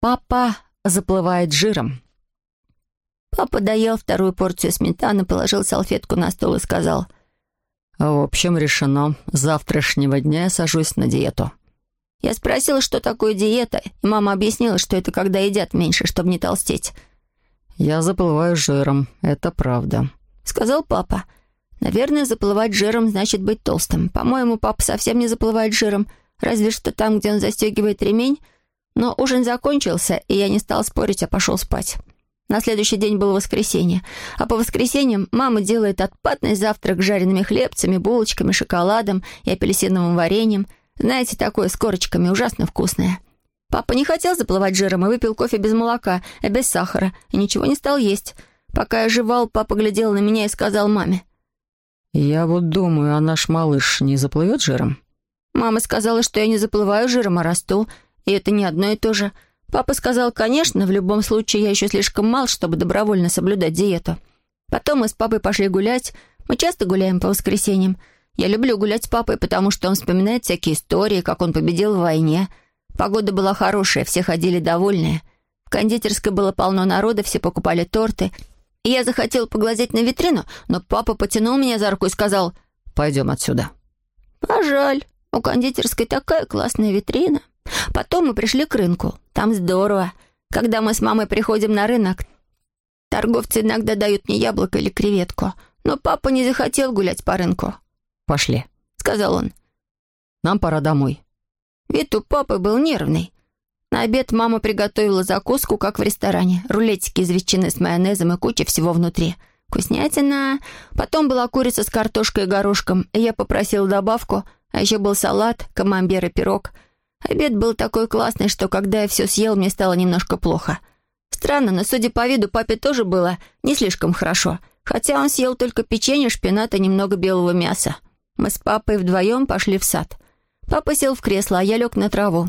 Папа заплывает жиром. Папа доел вторую порцию сметаны, положил салфетку на стол и сказал. «В общем, решено. С завтрашнего дня я сажусь на диету». Я спросила, что такое диета, и мама объяснила, что это когда едят меньше, чтобы не толстеть. «Я заплываю жиром, это правда», — сказал папа. «Наверное, заплывать жиром значит быть толстым. По-моему, папа совсем не заплывает жиром, разве что там, где он застегивает ремень, но ужин закончился, и я не стал спорить, а пошел спать. На следующий день было воскресенье, а по воскресеньям мама делает отпадный завтрак с жареными хлебцами, булочками, шоколадом и апельсиновым вареньем. Знаете, такое с корочками, ужасно вкусное. Папа не хотел заплывать жиром и выпил кофе без молока и без сахара, и ничего не стал есть. Пока я жевал, папа глядел на меня и сказал маме. «Я вот думаю, а наш малыш не заплывет жиром?» Мама сказала, что я не заплываю жиром, а расту, и это не одно и то же. Папа сказал, конечно, в любом случае я еще слишком мал, чтобы добровольно соблюдать диету. Потом мы с папой пошли гулять. Мы часто гуляем по воскресеньям. Я люблю гулять с папой, потому что он вспоминает всякие истории, как он победил в войне. Погода была хорошая, все ходили довольные. В кондитерской было полно народа, все покупали торты. И я захотел поглазеть на витрину, но папа потянул меня за руку и сказал «Пойдем отсюда». «А жаль, у кондитерской такая классная витрина». Потом мы пришли к рынку. Там здорово. Когда мы с мамой приходим на рынок, торговцы иногда дают мне яблоко или креветку. Но папа не захотел гулять по рынку. «Пошли», — сказал он. «Нам пора домой». Вид у папы был нервный. На обед мама приготовила закуску, как в ресторане. Рулетики из ветчины с майонезом и куча всего внутри. Вкуснятина. Потом была курица с картошкой и горошком, и я попросила добавку, а еще был салат, камамбер и пирог — Обед был такой классный, что когда я все съел, мне стало немножко плохо. Странно, но, судя по виду, папе тоже было не слишком хорошо, хотя он съел только печенье, шпинат и немного белого мяса. Мы с папой вдвоем пошли в сад. Папа сел в кресло, а я лег на траву.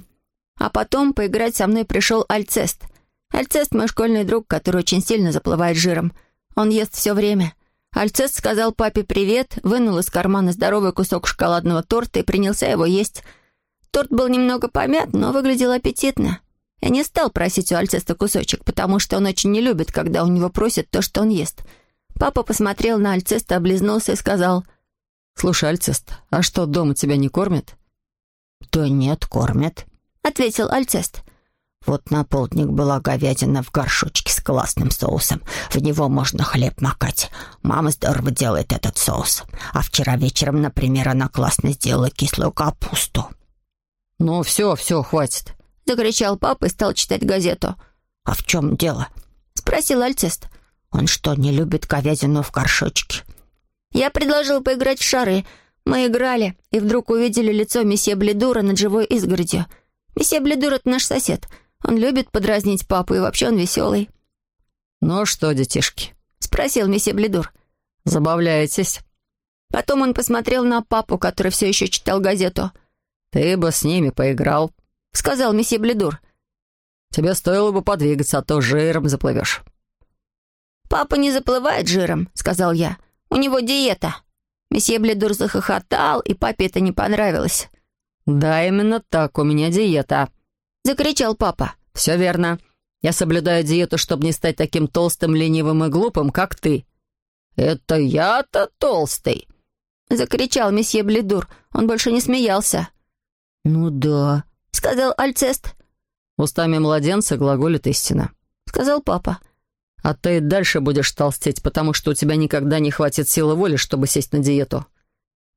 А потом поиграть со мной пришел Альцест. Альцест — мой школьный друг, который очень сильно заплывает жиром. Он ест все время. Альцест сказал папе привет, вынул из кармана здоровый кусок шоколадного торта и принялся его есть — Торт был немного помят, но выглядел аппетитно. Я не стал просить у Альцеста кусочек, потому что он очень не любит, когда у него просят то, что он ест. Папа посмотрел на Альцеста, облизнулся и сказал, «Слушай, Альцест, а что, дома тебя не кормят?» «Да нет, кормят», — ответил Альцест. «Вот на полдник была говядина в горшочке с классным соусом. В него можно хлеб макать. Мама здорово делает этот соус. А вчера вечером, например, она классно сделала кислую капусту». «Ну, все, все, хватит», — закричал папа и стал читать газету. «А в чем дело?» — спросил Альцест. «Он что, не любит говядину в горшочке?» Я предложил поиграть в шары. Мы играли, и вдруг увидели лицо месье Бледура над живой изгородью. Месье Бледур — это наш сосед. Он любит подразнить папу, и вообще он веселый. «Ну что, детишки?» — спросил месье Бледур. «Забавляетесь?» Потом он посмотрел на папу, который все еще читал газету. «Ты бы с ними поиграл», — сказал месье Бледур. «Тебе стоило бы подвигаться, а то жиром заплывешь». «Папа не заплывает жиром», — сказал я. «У него диета». Месье Бледур захохотал, и папе это не понравилось. «Да, именно так, у меня диета», — закричал папа. «Все верно. Я соблюдаю диету, чтобы не стать таким толстым, ленивым и глупым, как ты». «Это я-то толстый», — закричал месье Бледур. Он больше не смеялся. «Ну да», — сказал Альцест. «Устами младенца глаголит истина», — сказал папа. «А ты дальше будешь толстеть, потому что у тебя никогда не хватит силы воли, чтобы сесть на диету».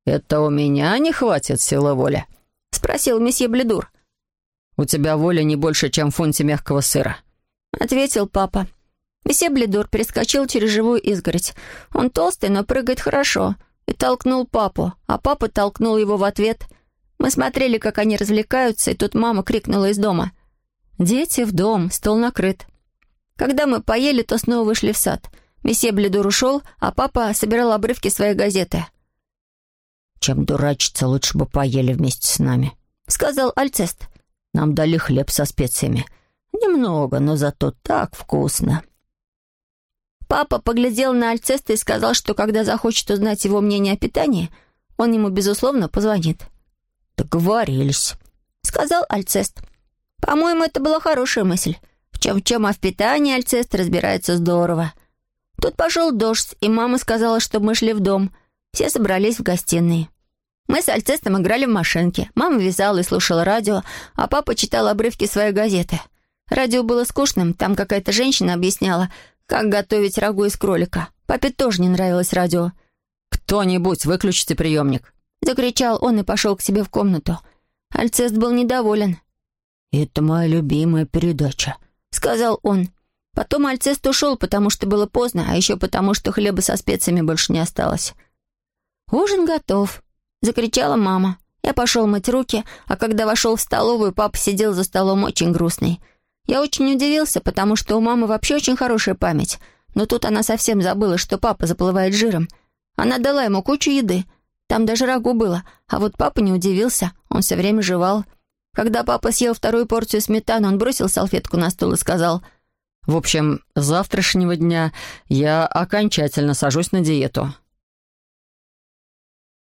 «Это у меня не хватит силы воли?» — спросил месье Бледур. «У тебя воля не больше, чем в фунте мягкого сыра», — ответил папа. Месье Бледур перескочил через живую изгородь. Он толстый, но прыгает хорошо. И толкнул папу, а папа толкнул его в ответ — мы смотрели, как они развлекаются, и тут мама крикнула из дома. «Дети в дом, стол накрыт». Когда мы поели, то снова вышли в сад. Месье Бледур ушел, а папа собирал обрывки своей газеты. «Чем дурачиться, лучше бы поели вместе с нами», — сказал Альцест. «Нам дали хлеб со специями. Немного, но зато так вкусно». Папа поглядел на Альцеста и сказал, что когда захочет узнать его мнение о питании, он ему, безусловно, позвонит. «Договорились», — сказал Альцест. По-моему, это была хорошая мысль. В чем-чем, а в питании Альцест разбирается здорово. Тут пошел дождь, и мама сказала, чтобы мы шли в дом. Все собрались в гостиной. Мы с Альцестом играли в машинки. Мама вязала и слушала радио, а папа читал обрывки своей газеты. Радио было скучным, там какая-то женщина объясняла, как готовить рагу из кролика. Папе тоже не нравилось радио. «Кто-нибудь, выключите приемник!» Закричал он и пошел к себе в комнату. Альцест был недоволен. «Это моя любимая передача», — сказал он. Потом Альцест ушел, потому что было поздно, а еще потому, что хлеба со специями больше не осталось. «Ужин готов», — закричала мама. Я пошел мыть руки, а когда вошел в столовую, папа сидел за столом очень грустный. Я очень удивился, потому что у мамы вообще очень хорошая память. Но тут она совсем забыла, что папа заплывает жиром. Она дала ему кучу еды. Там даже рагу было. А вот папа не удивился. Он все время жевал. Когда папа съел вторую порцию сметаны, он бросил салфетку на стол и сказал... «В общем, с завтрашнего дня я окончательно сажусь на диету.